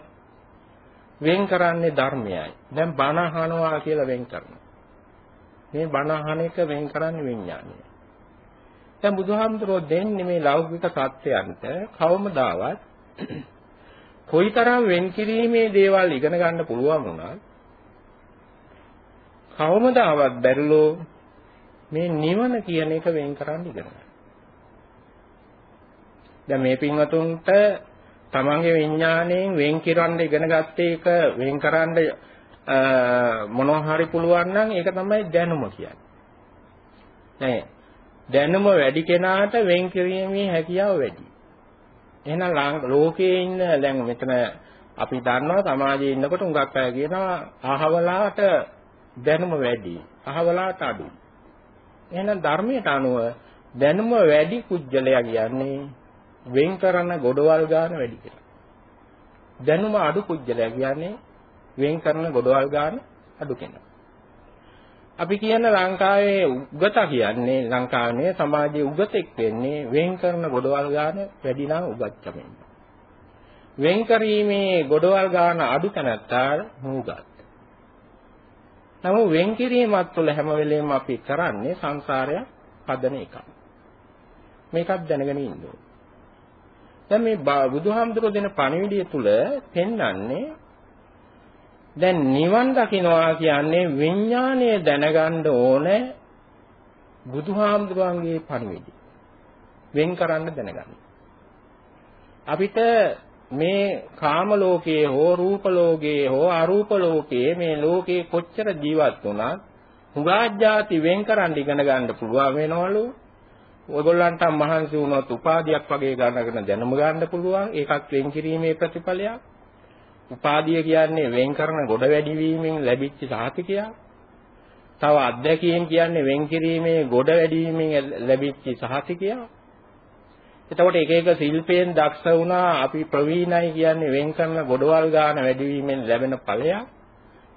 වෙන් කරන්නේ ධර්මයයි. දැන් බණ අහනවා කියලා වෙන් කරනවා. මේ බණ අහන එක වෙන් කරන්නේ විඥානය. දැන් බුදුහාමුදුරුවෝ දෙන්නේ මේ ලෞකික සත්‍යයන්ට කවමදාවත් කොයිතරම් වෙන් කිරීමේ දේවල් ඉගෙන ගන්න පුළුවන් වුණා කවමදාවත් බැරිලෝ මේ නිවන කියන එක වෙන් කරන්න ඉගෙන ගන්න. දැන් මේ පින්වතුන්ට තමන්ගේ විඥාණයෙන් වෙන් කිරන්න ඉගෙන ගත්තේ ඒක වෙන් කරන්න මොනවා හරි පුළුවන් නම් ඒක තමයි දැනුම කියන්නේ. නෑ. දැනුම වැඩි කෙනාට වෙන් කිරීමේ හැකියාව වැඩි. එහෙනම් ලෝකයේ ඉන්න දැන් මෙතන අපි දන්නවා සමාජයේ ඉන්නකොට හුඟක් අය කියනවා අහවලාට දැනුම වැඩි. අහවලාට අඩුයි. එහෙනම් ධර්මයට අනුව දැනුම වැඩි කුජලයා කියන්නේ වෙන් කරන ගොඩවල් ගන්න වැඩි කියලා. දැනුම අඩු කුජලයා කියන්නේ වෙන් කරන ගොඩවල් ගන්න අඩු කෙනා. අපි කියන ලංකාවේ උගත කියන්නේ ලංකාවේ සමාජයේ උගතෙක් වෙන්නේ වෙන් කරන ගොඩවල් ගන්න වැඩි නම් උගත්කමෙන්. වෙන් කිරීමේ ගොඩවල් ගන්න අඩු තැනත්තා නුගත්. නමුත් වෙන් කිරීමත් තුළ හැම වෙලෙම අපි කරන්නේ සංසාරය පදන එක. මේකත් දැනගෙන ඉන්න ඕනේ. දැන් මේ බුදුහාමුදුරුවෝ දෙන පණිවිඩය තුල පෙන්වන්නේ දැන් නිවන් දකින්නවා කියන්නේ විඥානය දැනගන්න ඕනේ බුදුහාමුදුරුවන්ගේ පණිවිඩය. වෙන් කරන්න දැනගන්න. අපිට මේ කාම ලෝකයේ හෝ රූප ලෝකයේ හෝ අරූප ලෝකයේ මේ ලෝකේ කොච්චර ජීවත් වුණත් හුඟාජාති වෙන් කරන්න ඉගෙන ගන්න පුළුවන් වෙනවලු ඔයගොල්ලන්ට මහන්සි වුණොත් උපාධියක් වගේ ගන්නගෙන දැනුම ගන්න පුළුවන්. ඒකත් වෙන් කිරීමේ ප්‍රතිඵලයක්. උපාධිය කියන්නේ වෙන් කරන ගොඩ වැඩි වීමෙන් ලැබිච්ච සාතිකයක්. තව අධ්‍යක්ීම් කියන්නේ වෙන් කිරීමේ ගොඩ වැඩි වීමෙන් ලැබිච්ච සාතිකයක්. එතකොට එක එක ශිල්පයෙන් දක්ෂ වුණා අපි ප්‍රවීණයි කියන්නේ වෙන් කරන ගොඩවල් ගන්න වැඩි වීමෙන් ලැබෙන ඵලයක්.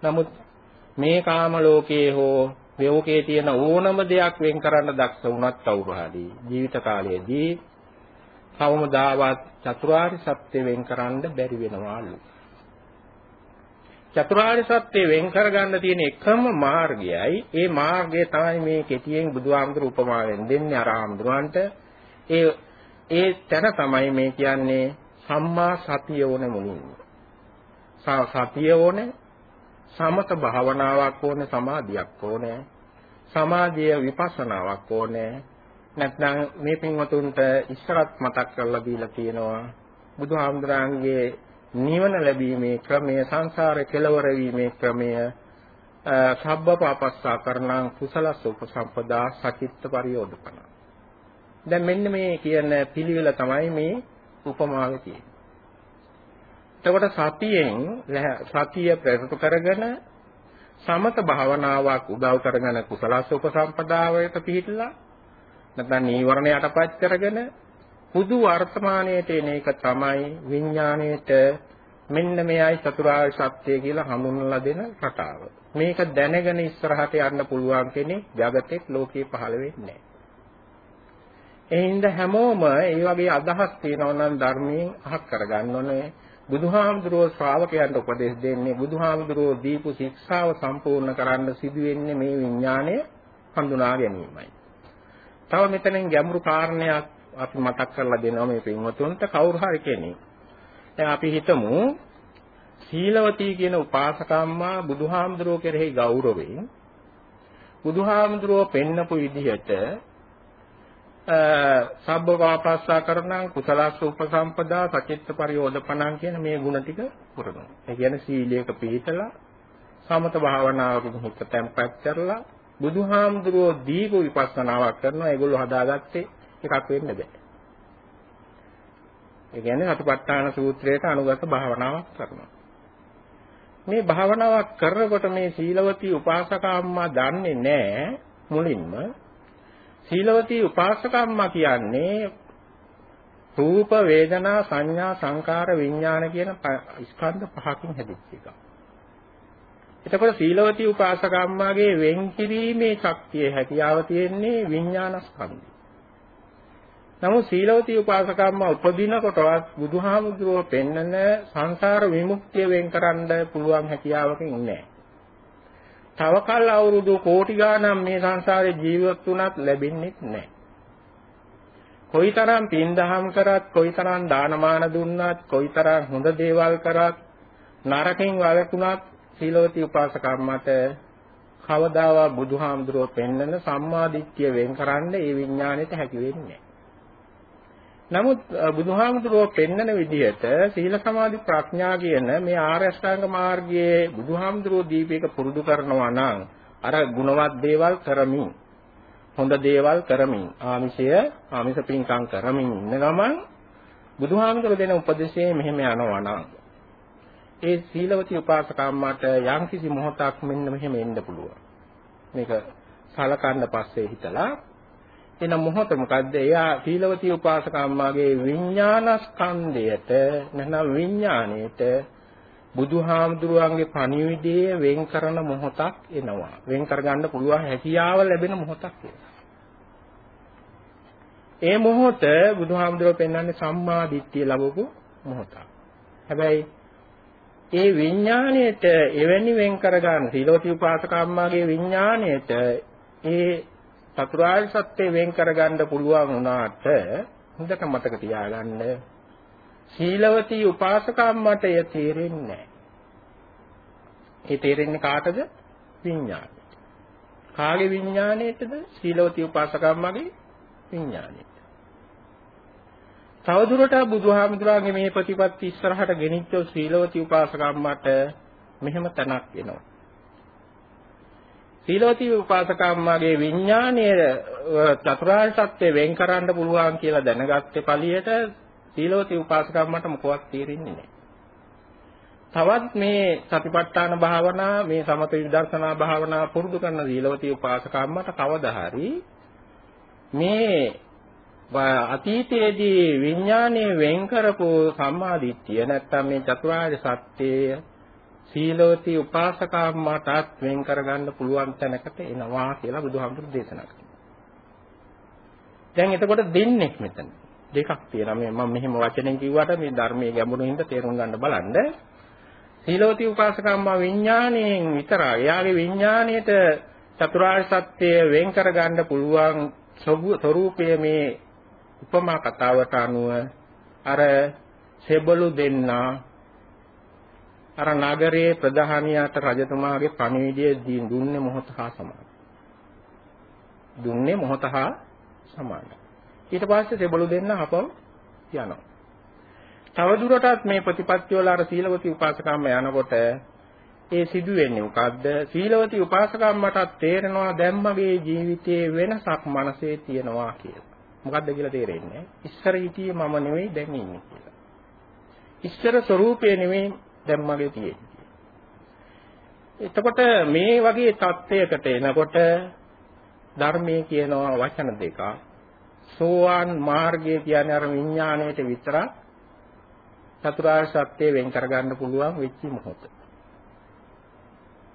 නමුත් මේ කාම ලෝකයේ හෝ ලෝකයේ තියෙන ඕනම දෙයක් වෙන් කරන්න දක්ෂ වුණත් කවුරු හරි ජීවිත කාලයේදී කවමදාවත් චතුරාර්ය සත්‍ය වෙන් කරන්න බැරි වෙනවාලු. චතුරාර්ය සත්‍ය වෙන් කරගන්න තියෙන එකම මාර්ගයයි. ඒ මාර්ගය තමයි මේ කෙටියෙන් බුදුහාමුදුරු උපමාවෙන් දෙන්නේ අරහාමුදුරන්ට ඒ ඒ තැන තමයි මේ කියන්නේ සම්මා සතිය ඕනේ මුලින්ම. සතිය ඕනේ සමත භාවනාවක් ඕනේ සමාධියක් ඕනේ සමාධිය විපස්සනාවක් ඕනේ. නැත්නම් මේ පින්වතුන්ට ඉස්සරත් මතක් කරලා දීලා තියෙනවා බුදුහාමුදුරන්ගේ නිවන ලැබීමේ ක්‍රමය සංසාරේ කෙලවර වීමේ ක්‍රමය සබ්බපාපස්සා කරණං කුසලස්ස උපසම්පදා සචිත්ත පරියෝධපන දැන් මෙන්න මේ කියන පිළිවෙල තමයි මේ උපමාවේ තියෙන්නේ එතකොට සතියෙන් සතිය ප්‍රකට කරගෙන සමත භාවනාවක් උදව් කරගෙන කුසලස්ස උපසම්පදාවයට පිහිටලා නැත්නම් නීවරණ යටපත් කරගෙන පුදු වර්තමානයට එන එක තමයි විඥාණයට මෙන්න මෙයයි චතුරාර්ය සත්‍ය කියලා හඳුන්වලා දෙන රටාව. මේක දැනගෙන ඉස්සරහට යන්න පුළුවන් කෙනෙක් జగතෙක් ලෝකේ පහළ වෙන්නේ නැහැ. එහෙනම් හැමෝම මේ වගේ අදහස් තියෙනවා නම් ධර්මයෙන් අහක් කරගන්න ඕනේ. බුදුහාමුදුරුවෝ ශ්‍රාවකයන්ට උපදෙස් දෙන්නේ බුදුහාමුදුරුවෝ දීපු ශික්ෂාව සම්පූර්ණ කරන්න සිදුවෙන්නේ මේ විඥාණය හඳුනා ගැනීමයි. තව මෙතනින් ගැඹුරු කාරණයක් අපි මතක් කරලා දෙනවා මේ පින්වතුන්ට කවුරු හරි කෙනෙක්. දැන් අපි හිතමු සීලවතී කියන උපාසකම්මා බුදුහාමුදුරුවෝ කෙරෙහි ගෞරවයෙන් බුදුහාමුදුරුවෝ පෙන්නපු විදිහට සබ්බ වාපස්සා කරණං කුසලස්ස උපසම්පදා සචිත්ත පරියෝධපණං කියන මේ ಗುಣ ටික පුරනවා. ඒ කියන්නේ සීලයක පිළිතලා සමත භාවනාවකින් හිත තැම්පත් කරලා බුදුහාමුදුරුවෝ දීපු විපස්සනාවක් කරනවා. ඒගොල්ලෝ හදාගත්තේ එකක් වෙන්න බෑ. ඒ කියන්නේ අතුපට්ඨාන සූත්‍රයට අනුගත භාවනාවක් කරනවා. මේ භාවනාවක් කරනකොට මේ සීලවතී උපාසකම්මා දන්නේ නැහැ මුලින්ම සීලවතී උපාසකම්මා කියන්නේ රූප වේදනා සංඥා සංකාර විඥාන කියන ස්කන්ධ පහකින් හැදිච්ච එක. එතකොට සීලවතී උපාසකම්මාගේ වෙන් කිරීමේ ශක්තිය හැකියාව තියෙන්නේ විඥාන ස්කන්ධය. නමුත් සීලවතී උපාසකම්මා උපදින කොටවත් බුදුහාමුදුරුවෝ පෙන්නන සංසාර විමුක්තිය වෙන් කරන්න පුළුවන් හැකියාවකින් නැහැ. තව කල් අවුරුදු කෝටි ගාණක් මේ සංසාරේ ජීවත් වුණත් ලැබෙන්නේ නැහැ. කොයිතරම් පින්දහම් කරත් කොයිතරම් දානමාන දුන්නත් කොයිතරම් හොඳ දේවල් කරත් නරකින් වළකුණත් සීලවතී උපාසකම්මට කවදාවත් බුදුහාමුදුරුවෝ පෙන්වන සම්මා දිට්ඨිය වෙන් කරන්න ඒ විඥාණයට හැකි වෙන්නේ නමුත් බුදුහාමුදුරුවෝ පෙන්වන විදිහට සීල සමාධි ප්‍රඥා කියන මේ ආර්ය අෂ්ටාංග මාර්ගයේ බුදුහාමුදුරුවෝ දීපේක පුරුදු කරනවා නම් අර ගුණවත් දේවල් කරමින් හොඳ දේවල් කරමින් ආමිෂය ආමිෂ පින්කම් කරමින් ඉන්න ගමන් බුදුහාමුදුරුවෝ දෙන උපදේශයේ මෙහෙම යනවා නම් ඒ සීලවති උපාසකම්මට යම්කිසි මොහොතක් මෙන්න මෙහෙම එන්න පුළුවන්. මේක සලකන්න පස්සේ හිතලා එන මොහොත මොකද්ද? එයා සීලවතී උපාසකම්මාගේ විඥානස්කන්ධයට නැත්නම් විඥාණයට බුදුහාමුදුරුවන්ගේ පණිවිඩයේ වෙන් කරන මොහොතක් එනවා. වෙන් කරගන්න පුළුවන් හැකියාව ලැබෙන මොහොතක් ඒ මොහොත බුදුහාමුදුරුවෝ පෙන්වන්නේ සම්මා දිට්ඨිය ලැබපු මොහොතක්. හැබැයි ඒ විඥාණයට එවැනි වෙන් කරගන්න සීලවතී උපාසකම්මාගේ විඥාණයට ඒ චතුරාර්ය සත්‍ය වෙන් කරගන්න පුළුවන් වුණාට හොඳට මතක තියාගන්න සීලවතී උපාසකම්මට එය තේරෙන්නේ නැහැ. ඒ තේරෙන්නේ කාටද? විඥාණයට. කාගේ විඥාණයටද? සීලවතී උපාසකම්මගේ විඥාණයට. තවදුරටත් බුදුහාමුදුරන්ගේ මේ ප්‍රතිපත්ති ඉස්සරහට ගෙනිච්ච සීලවතී උපාසකම්මට මෙහෙම තනක් එනවා. සීලවතී උපාසකම්මාගේ විඥානීය චතුරාර්ය සත්‍ය වෙන් කරන්න පුළුවන් කියලා දැනගත්තේ පළියට සීලවතී උපාසකම්මට මොකවත් තේරෙන්නේ නැහැ. තවත් මේ සතිපට්ඨාන භාවනා මේ සමත විදර්ශනා භාවනා පුරුදු කරන සීලවතී උපාසකම්මට කවදා හරි මේ අතීතයේදී විඥානයේ වෙන් කරපු සම්මාදිට්ඨිය නැත්තම් මේ චතුරාර්ය සත්‍යය සීලවතී උපාසකාම්මටත් වෙන් කරගන්න පුළුවන් තැනකට එනවා කියලා බුදුහාමුදුරු දේශනා කරනවා. දැන් එතකොට දෙන්නේ මෙතන. දෙකක් තියෙනවා. මේ මම මෙහෙම වචනෙන් කිව්වට මේ ධර්මයේ ගැඹුරින් හින්දා තේරුම් ගන්න බලන්න. සීලවතී උපාසකම්මා විඥාණයෙන් විතරයි. එයාගේ විඥාණයට චතුරාර්ය සත්‍ය වෙන් කරගන්න පුළුවන් ස්වરૂපයේ මේ උපමා කතාවට අනුව අර සෙබළු දෙන්නා අර නගරයේ ප්‍රධානියාට රජතුමාගේ පණිවිඩය දුන්නේ මොහොත හා සමානයි. දුන්නේ මොහොත හා සමානයි. ඊට පස්සේ සෙබළු දෙන්න අපව යනවා. තවදුරටත් මේ ප්‍රතිපත්ති වල අර සීලවති උපාසකම්ම යනකොට ඒ සිදු වෙන්නේ මොකද්ද? සීලවති උපාසකම්මටත් තේරෙනවා දැන් මගේ ජීවිතයේ වෙනසක් මනසේ තියෙනවා කියලා. මොකද්ද කියලා තේරෙන්නේ? ඉස්සර හිටියේ මම නෙවෙයි දැන් ඉන්නේ කියලා. ඉස්සර ස්වરૂපය නෙවෙයි දැන් මගේ තියෙන්නේ. එතකොට මේ වගේ தත්වයකට එනකොට ධර්මයේ කියනවා වචන දෙක. සෝවාන් මාර්ගය කියන්නේ අර විඥාණයට විතරක් චතුරාර්ය සත්‍ය වෙන් කරගන්න පුළුවන් වෙච්ච මොහොත.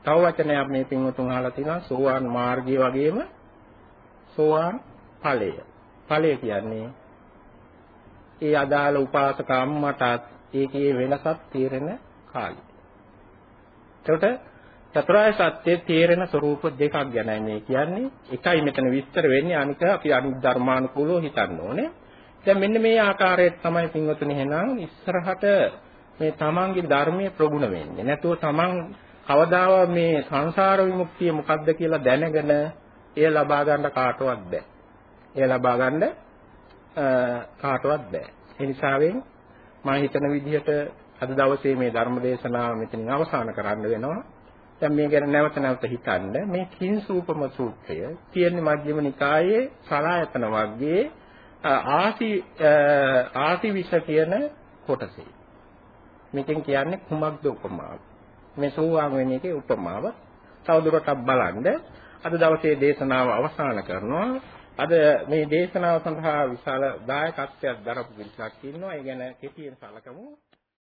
තව වචනයක් මේ පින්වතුන් අහලා තිනවා සෝවාන් මාර්ගය වගේම සෝවාන් ඵලය. ඵලය කියන්නේ ඒ අදාළ උපාසක අම්මටත් ඒකේ වෙනසක් තේරෙන කාලය. එතකොට චතුරාර්ය සත්‍ය තේරෙන ස්වરૂප දෙකක් ගැනයි මේ කියන්නේ. එකයි මෙතන විස්තර වෙන්නේ අනික අපි අනිත් ධර්මානුකූලව හිතන්න ඕනේ. දැන් මෙන්න මේ ආකාරයට තමයි පින්වතුනි එහෙනම් ඉස්සරහට මේ තමන්ගේ ධර්මයේ ප්‍රගුණ වෙන්නේ. නැතුව තමන් කවදාවත් මේ සංසාර විමුක්තිය මොකක්ද කියලා දැනගෙන එය ලබා ගන්න කාටවත් බෑ. එය ලබා ගන්න කාටවත් බෑ. ඒ නිසාවෙන් මම හිතන විදිහට අද දවසේ මේ ධර්ම දේශනාව මෙතනින් අවසන් කරන්න වෙනවා. දැන් මේ ගැන නැවත නැවත හිතන්න මේ කිංසූපම සූත්‍රය තියෙන්නේ මධ්‍යම නිකායේ සලායතන වර්ගයේ ආසි ආසි විෂ කියන කොටසේ. මේකෙන් කියන්නේ කුමක්ද උපමාව? මේ සෝවාන් වෙන එකේ උපමාව තවදුරටත් බලන්න අද දවසේ දේශනාව අවසන් කරනවා. අද මේ දේශනාව සඳහා විශාල දායකත්වයක් දරපු පිරිසක් ඉන්නවා. ඒ ගැන කෙටියෙන් සලකමු.